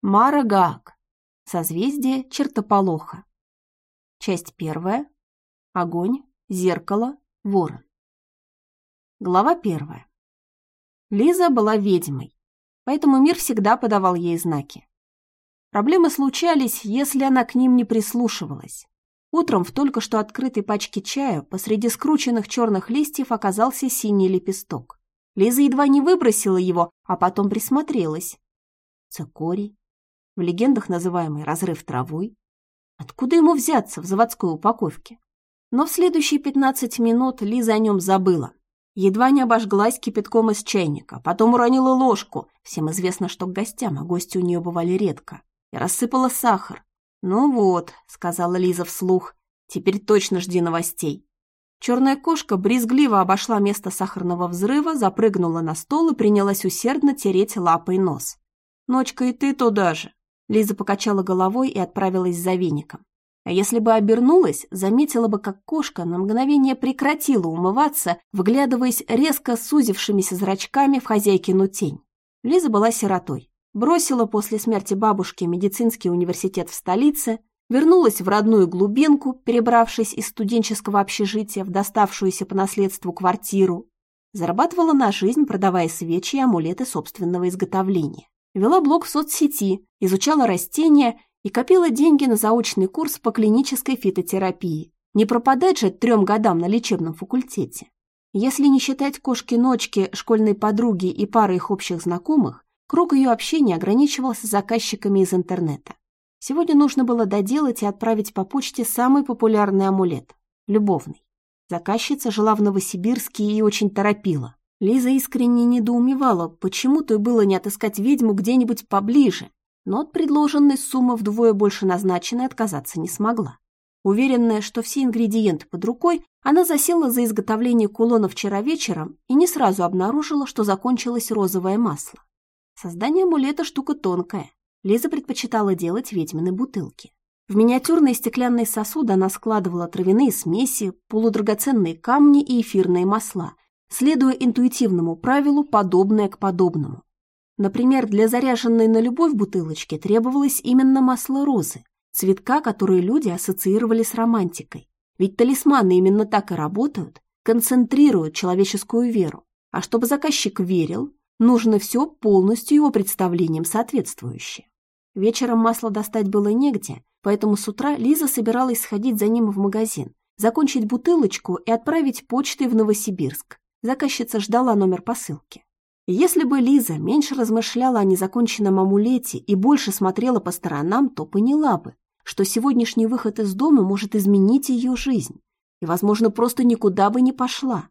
Марагак. Созвездие чертополоха. Часть первая. Огонь, зеркало, ворон. Глава первая. Лиза была ведьмой, поэтому мир всегда подавал ей знаки. Проблемы случались, если она к ним не прислушивалась. Утром в только что открытой пачке чая посреди скрученных черных листьев оказался синий лепесток. Лиза едва не выбросила его, а потом присмотрелась. Цикорий, в легендах называемый «разрыв травой». Откуда ему взяться в заводской упаковке? Но в следующие 15 минут Лиза о нем забыла. Едва не обожглась кипятком из чайника, потом уронила ложку, всем известно, что к гостям, а гости у нее бывали редко, и рассыпала сахар. «Ну вот», — сказала Лиза вслух, — «теперь точно жди новостей». Черная кошка брезгливо обошла место сахарного взрыва, запрыгнула на стол и принялась усердно тереть лапой нос. «Ночка, и ты туда же!» Лиза покачала головой и отправилась за веником. А если бы обернулась, заметила бы, как кошка на мгновение прекратила умываться, вглядываясь резко сузившимися зрачками в хозяйкину тень. Лиза была сиротой. Бросила после смерти бабушки медицинский университет в столице, вернулась в родную глубинку, перебравшись из студенческого общежития в доставшуюся по наследству квартиру. Зарабатывала на жизнь, продавая свечи и амулеты собственного изготовления вела блог в соцсети, изучала растения и копила деньги на заочный курс по клинической фитотерапии. Не пропадать же трем годам на лечебном факультете. Если не считать кошки-ночки, школьной подруги и пары их общих знакомых, круг ее общения ограничивался заказчиками из интернета. Сегодня нужно было доделать и отправить по почте самый популярный амулет – любовный. Заказчица жила в Новосибирске и очень торопила. Лиза искренне недоумевала, почему-то было не отыскать ведьму где-нибудь поближе, но от предложенной суммы вдвое больше назначенной отказаться не смогла. Уверенная, что все ингредиенты под рукой, она засела за изготовление кулона вчера вечером и не сразу обнаружила, что закончилось розовое масло. Создание амулета штука тонкая. Лиза предпочитала делать ведьмины бутылки. В миниатюрные стеклянные сосуды она складывала травяные смеси, полудрагоценные камни и эфирные масла – следуя интуитивному правилу «подобное к подобному». Например, для заряженной на любовь бутылочки требовалось именно масло розы, цветка, которые люди ассоциировали с романтикой. Ведь талисманы именно так и работают, концентрируют человеческую веру. А чтобы заказчик верил, нужно все полностью его представлениям соответствующее. Вечером масло достать было негде, поэтому с утра Лиза собиралась сходить за ним в магазин, закончить бутылочку и отправить почтой в Новосибирск. Заказчица ждала номер посылки. Если бы Лиза меньше размышляла о незаконченном амулете и больше смотрела по сторонам, то поняла бы, что сегодняшний выход из дома может изменить ее жизнь и, возможно, просто никуда бы не пошла.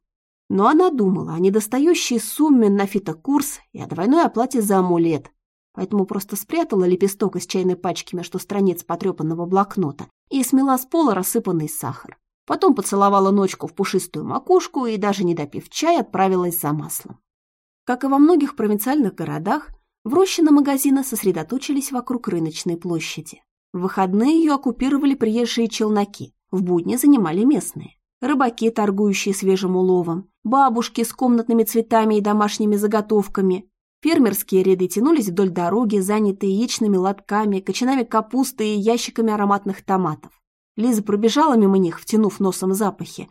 Но она думала о недостающей сумме на фитокурс и о двойной оплате за амулет, поэтому просто спрятала лепесток из чайной пачки между страниц потрепанного блокнота и смела с пола рассыпанный сахар. Потом поцеловала ночку в пушистую макушку и, даже не допив чай, отправилась за маслом. Как и во многих провинциальных городах, в Рощино магазины сосредоточились вокруг рыночной площади. В выходные ее оккупировали приезжие челноки, в будни занимали местные. Рыбаки, торгующие свежим уловом, бабушки с комнатными цветами и домашними заготовками. Фермерские ряды тянулись вдоль дороги, занятые яичными лотками, кочанами капусты и ящиками ароматных томатов. Лиза пробежала мимо них, втянув носом запахи.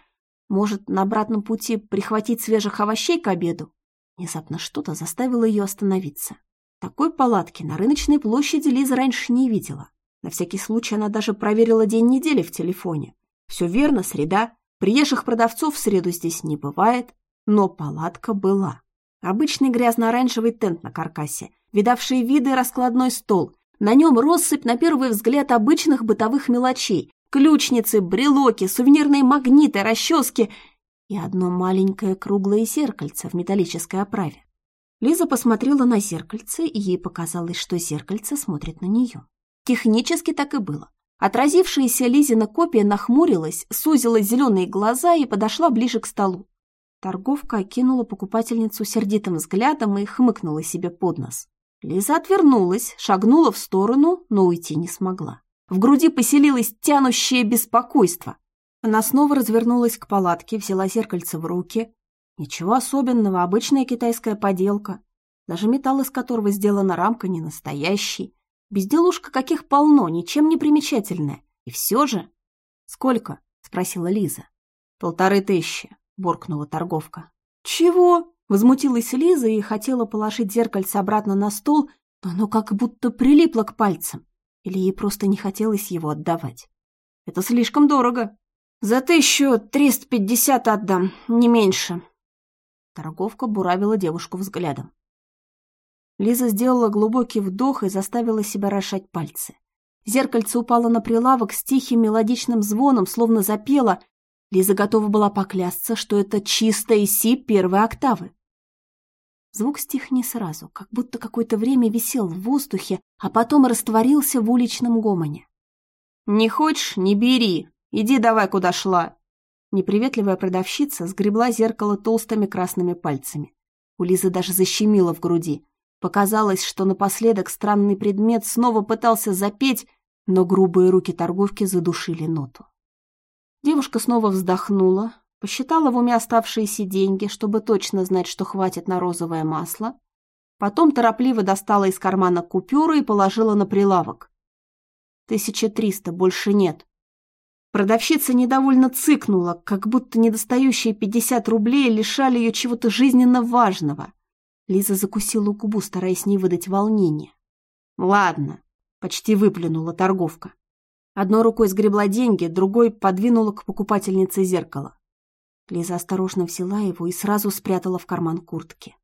Может, на обратном пути прихватить свежих овощей к обеду? Внезапно что-то заставило ее остановиться. Такой палатки на рыночной площади Лиза раньше не видела. На всякий случай она даже проверила день недели в телефоне. Все верно, среда. Приезжих продавцов в среду здесь не бывает, но палатка была. Обычный грязно-оранжевый тент на каркасе, видавшие виды раскладной стол. На нем россыпь, на первый взгляд, обычных бытовых мелочей, ключницы, брелоки, сувенирные магниты, расчески и одно маленькое круглое зеркальце в металлической оправе. Лиза посмотрела на зеркальце, и ей показалось, что зеркальце смотрит на нее. Технически так и было. Отразившаяся Лизина копия нахмурилась, сузила зеленые глаза и подошла ближе к столу. Торговка окинула покупательницу сердитым взглядом и хмыкнула себе под нос. Лиза отвернулась, шагнула в сторону, но уйти не смогла. В груди поселилось тянущее беспокойство. Она снова развернулась к палатке, взяла зеркальце в руки. Ничего особенного, обычная китайская поделка. Даже металл, из которого сделана рамка, не настоящий. Безделушка каких полно, ничем не примечательная. И все же... Сколько? Спросила Лиза. Полторы тысячи, буркнула торговка. Чего? Возмутилась Лиза и хотела положить зеркальце обратно на стол, но оно как будто прилипло к пальцам. Или ей просто не хотелось его отдавать. Это слишком дорого. За тысячу триста пятьдесят отдам, не меньше. Торговка буравила девушку взглядом. Лиза сделала глубокий вдох и заставила себя расшать пальцы. Зеркальце упало на прилавок с тихим мелодичным звоном, словно запела. Лиза готова была поклясться, что это чистая си первой октавы. Звук стих не сразу, как будто какое-то время висел в воздухе, а потом растворился в уличном гомоне. «Не хочешь — не бери. Иди давай, куда шла». Неприветливая продавщица сгребла зеркало толстыми красными пальцами. У Лизы даже защемило в груди. Показалось, что напоследок странный предмет снова пытался запеть, но грубые руки торговки задушили ноту. Девушка снова вздохнула, посчитала в уме оставшиеся деньги, чтобы точно знать, что хватит на розовое масло, потом торопливо достала из кармана купюру и положила на прилавок. «Тысяча триста, больше нет». Продавщица недовольно цыкнула, как будто недостающие пятьдесят рублей лишали ее чего-то жизненно важного. Лиза закусила губу, стараясь не выдать волнения. «Ладно», — почти выплюнула торговка. Одной рукой сгребла деньги, другой подвинула к покупательнице зеркало. Лиза осторожно взяла его и сразу спрятала в карман куртки.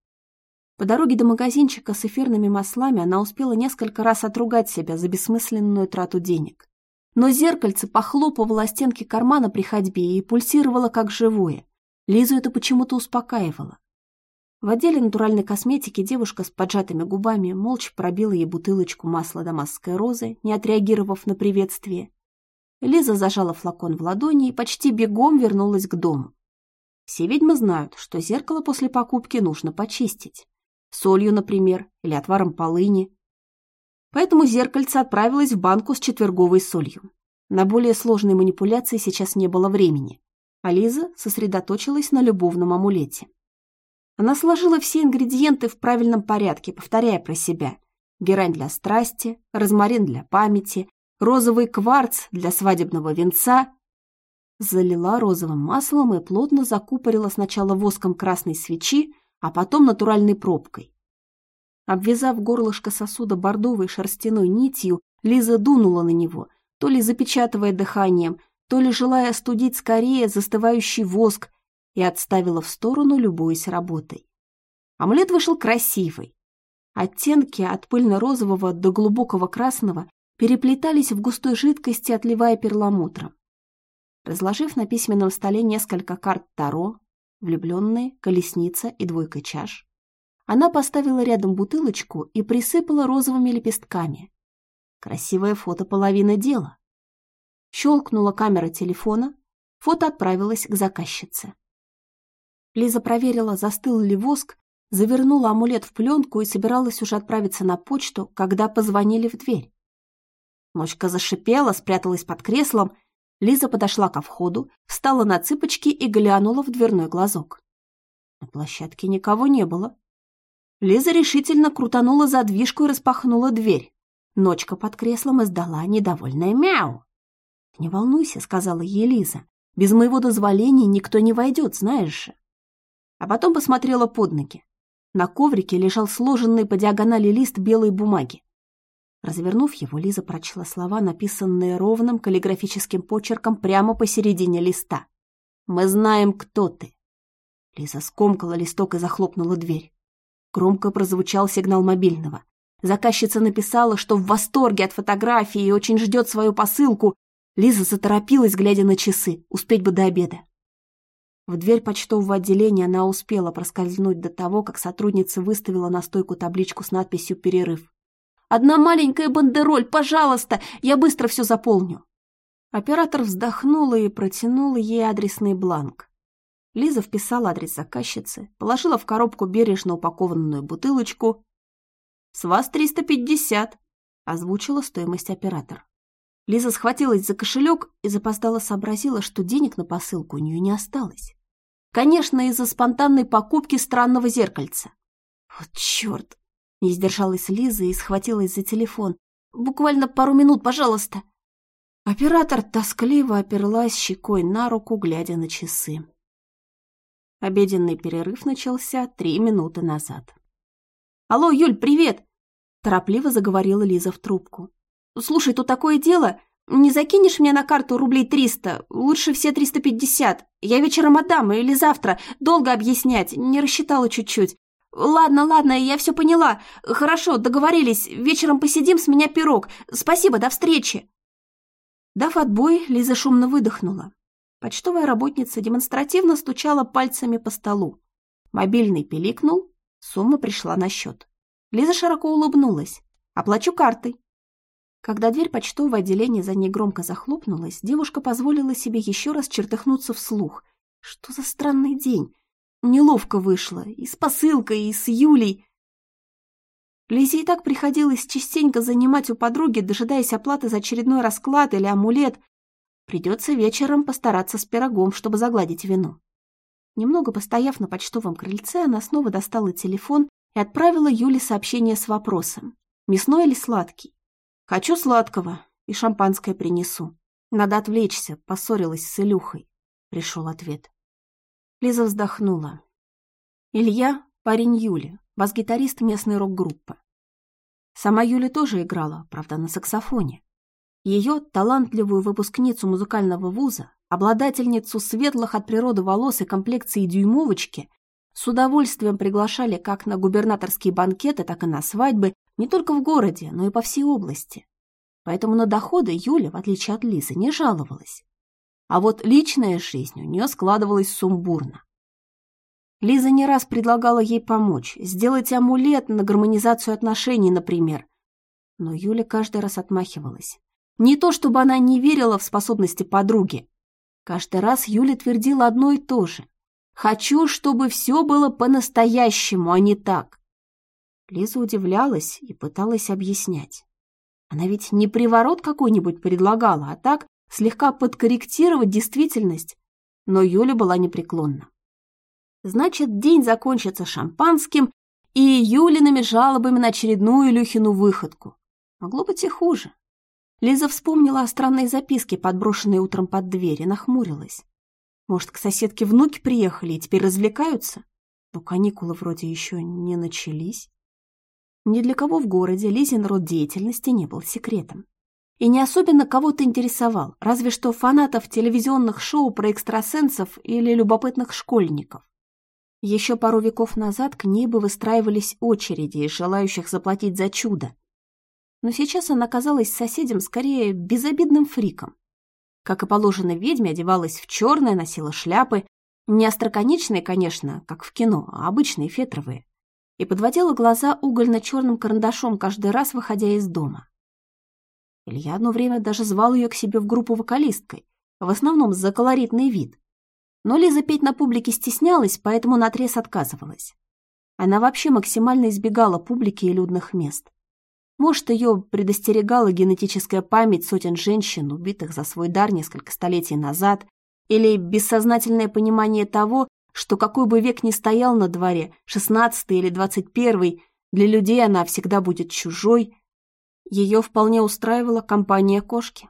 По дороге до магазинчика с эфирными маслами она успела несколько раз отругать себя за бессмысленную трату денег. Но зеркальце похлопывало стенки кармана при ходьбе и пульсировало как живое. Лизу это почему-то успокаивало. В отделе натуральной косметики девушка с поджатыми губами молча пробила ей бутылочку масла дамасской розы, не отреагировав на приветствие. Лиза зажала флакон в ладони и почти бегом вернулась к дому. Все ведьмы знают, что зеркало после покупки нужно почистить. Солью, например, или отваром полыни. Поэтому зеркальце отправилось в банку с четверговой солью. На более сложные манипуляции сейчас не было времени, а Лиза сосредоточилась на любовном амулете. Она сложила все ингредиенты в правильном порядке, повторяя про себя. Герань для страсти, розмарин для памяти, розовый кварц для свадебного венца. Залила розовым маслом и плотно закупорила сначала воском красной свечи, а потом натуральной пробкой. Обвязав горлышко сосуда бордовой шерстяной нитью, Лиза дунула на него, то ли запечатывая дыханием, то ли желая остудить скорее застывающий воск и отставила в сторону, любуясь работой. Амулет вышел красивый. Оттенки от пыльно-розового до глубокого красного переплетались в густой жидкости, отливая перламутром. Разложив на письменном столе несколько карт Таро, влюбленные, колесница и двойка чаш, она поставила рядом бутылочку и присыпала розовыми лепестками. Красивое фото половины дела. Щелкнула камера телефона, фото отправилось к заказчице. Лиза проверила, застыл ли воск, завернула амулет в пленку и собиралась уже отправиться на почту, когда позвонили в дверь. Ночка зашипела, спряталась под креслом. Лиза подошла ко входу, встала на цыпочки и глянула в дверной глазок. На площадке никого не было. Лиза решительно крутанула задвижку и распахнула дверь. Ночка под креслом издала недовольное мяу. «Не волнуйся», — сказала ей Лиза. «Без моего дозволения никто не войдет, знаешь же» а потом посмотрела под ноги. На коврике лежал сложенный по диагонали лист белой бумаги. Развернув его, Лиза прочла слова, написанные ровным каллиграфическим почерком прямо посередине листа. «Мы знаем, кто ты». Лиза скомкала листок и захлопнула дверь. Громко прозвучал сигнал мобильного. Заказчица написала, что в восторге от фотографии и очень ждет свою посылку. Лиза заторопилась, глядя на часы. Успеть бы до обеда. В дверь почтового отделения она успела проскользнуть до того, как сотрудница выставила на стойку табличку с надписью «Перерыв». «Одна маленькая бандероль, пожалуйста! Я быстро все заполню!» Оператор вздохнула и протянула ей адресный бланк. Лиза вписала адрес заказчицы, положила в коробку бережно упакованную бутылочку. «С вас 350», — озвучила стоимость оператор. Лиза схватилась за кошелек и запоздала сообразила, что денег на посылку у нее не осталось. Конечно, из-за спонтанной покупки странного зеркальца. Вот черт! Не сдержалась Лиза и схватилась за телефон. Буквально пару минут, пожалуйста». Оператор тоскливо оперлась щекой на руку, глядя на часы. Обеденный перерыв начался три минуты назад. «Алло, Юль, привет!» – торопливо заговорила Лиза в трубку. «Слушай, тут такое дело. Не закинешь мне на карту рублей триста? Лучше все триста пятьдесят. Я вечером отдам или завтра. Долго объяснять, не рассчитала чуть-чуть. Ладно, ладно, я все поняла. Хорошо, договорились. Вечером посидим, с меня пирог. Спасибо, до встречи!» Дав отбой, Лиза шумно выдохнула. Почтовая работница демонстративно стучала пальцами по столу. Мобильный пиликнул, сумма пришла на счет. Лиза широко улыбнулась. «Оплачу картой». Когда дверь почтового отделения за ней громко захлопнулась, девушка позволила себе еще раз чертыхнуться вслух. Что за странный день? Неловко вышло. И с посылкой, и с Юлей. Лизе и так приходилось частенько занимать у подруги, дожидаясь оплаты за очередной расклад или амулет. Придется вечером постараться с пирогом, чтобы загладить вину. Немного постояв на почтовом крыльце, она снова достала телефон и отправила Юле сообщение с вопросом. «Мясной или сладкий?» «Хочу сладкого, и шампанское принесу. Надо отвлечься, поссорилась с Илюхой», — пришел ответ. Лиза вздохнула. Илья — парень Юли, бас-гитарист местной рок-группы. Сама Юля тоже играла, правда, на саксофоне. Ее, талантливую выпускницу музыкального вуза, обладательницу светлых от природы волос и комплекции дюймовочки, с удовольствием приглашали как на губернаторские банкеты, так и на свадьбы не только в городе, но и по всей области. Поэтому на доходы Юля, в отличие от Лизы, не жаловалась. А вот личная жизнь у нее складывалась сумбурно. Лиза не раз предлагала ей помочь, сделать амулет на гармонизацию отношений, например. Но Юля каждый раз отмахивалась. Не то, чтобы она не верила в способности подруги. Каждый раз Юля твердила одно и то же. «Хочу, чтобы все было по-настоящему, а не так». Лиза удивлялась и пыталась объяснять. Она ведь не приворот какой-нибудь предлагала, а так слегка подкорректировать действительность. Но Юля была непреклонна. Значит, день закончится шампанским и Юлиными жалобами на очередную Илюхину выходку. Могло быть и хуже. Лиза вспомнила о странной записке, подброшенной утром под дверь, и нахмурилась. Может, к соседке внуки приехали и теперь развлекаются? Но каникулы вроде еще не начались. Ни для кого в городе Лизин род деятельности не был секретом. И не особенно кого-то интересовал, разве что фанатов телевизионных шоу про экстрасенсов или любопытных школьников. Еще пару веков назад к ней бы выстраивались очереди из желающих заплатить за чудо. Но сейчас она казалась соседям скорее безобидным фриком. Как и положено ведьме, одевалась в черное, носила шляпы. Не остроконечные, конечно, как в кино, а обычные фетровые. И подводила глаза угольно-черным карандашом каждый раз, выходя из дома. Илья одно время даже звал ее к себе в группу вокалисткой, в основном за колоритный вид. Но Лиза петь на публике стеснялась, поэтому наотрез отказывалась. Она вообще максимально избегала публики и людных мест. Может, ее предостерегала генетическая память сотен женщин, убитых за свой дар несколько столетий назад, или бессознательное понимание того, что какой бы век ни стоял на дворе, шестнадцатый или двадцать первый, для людей она всегда будет чужой. Ее вполне устраивала компания кошки.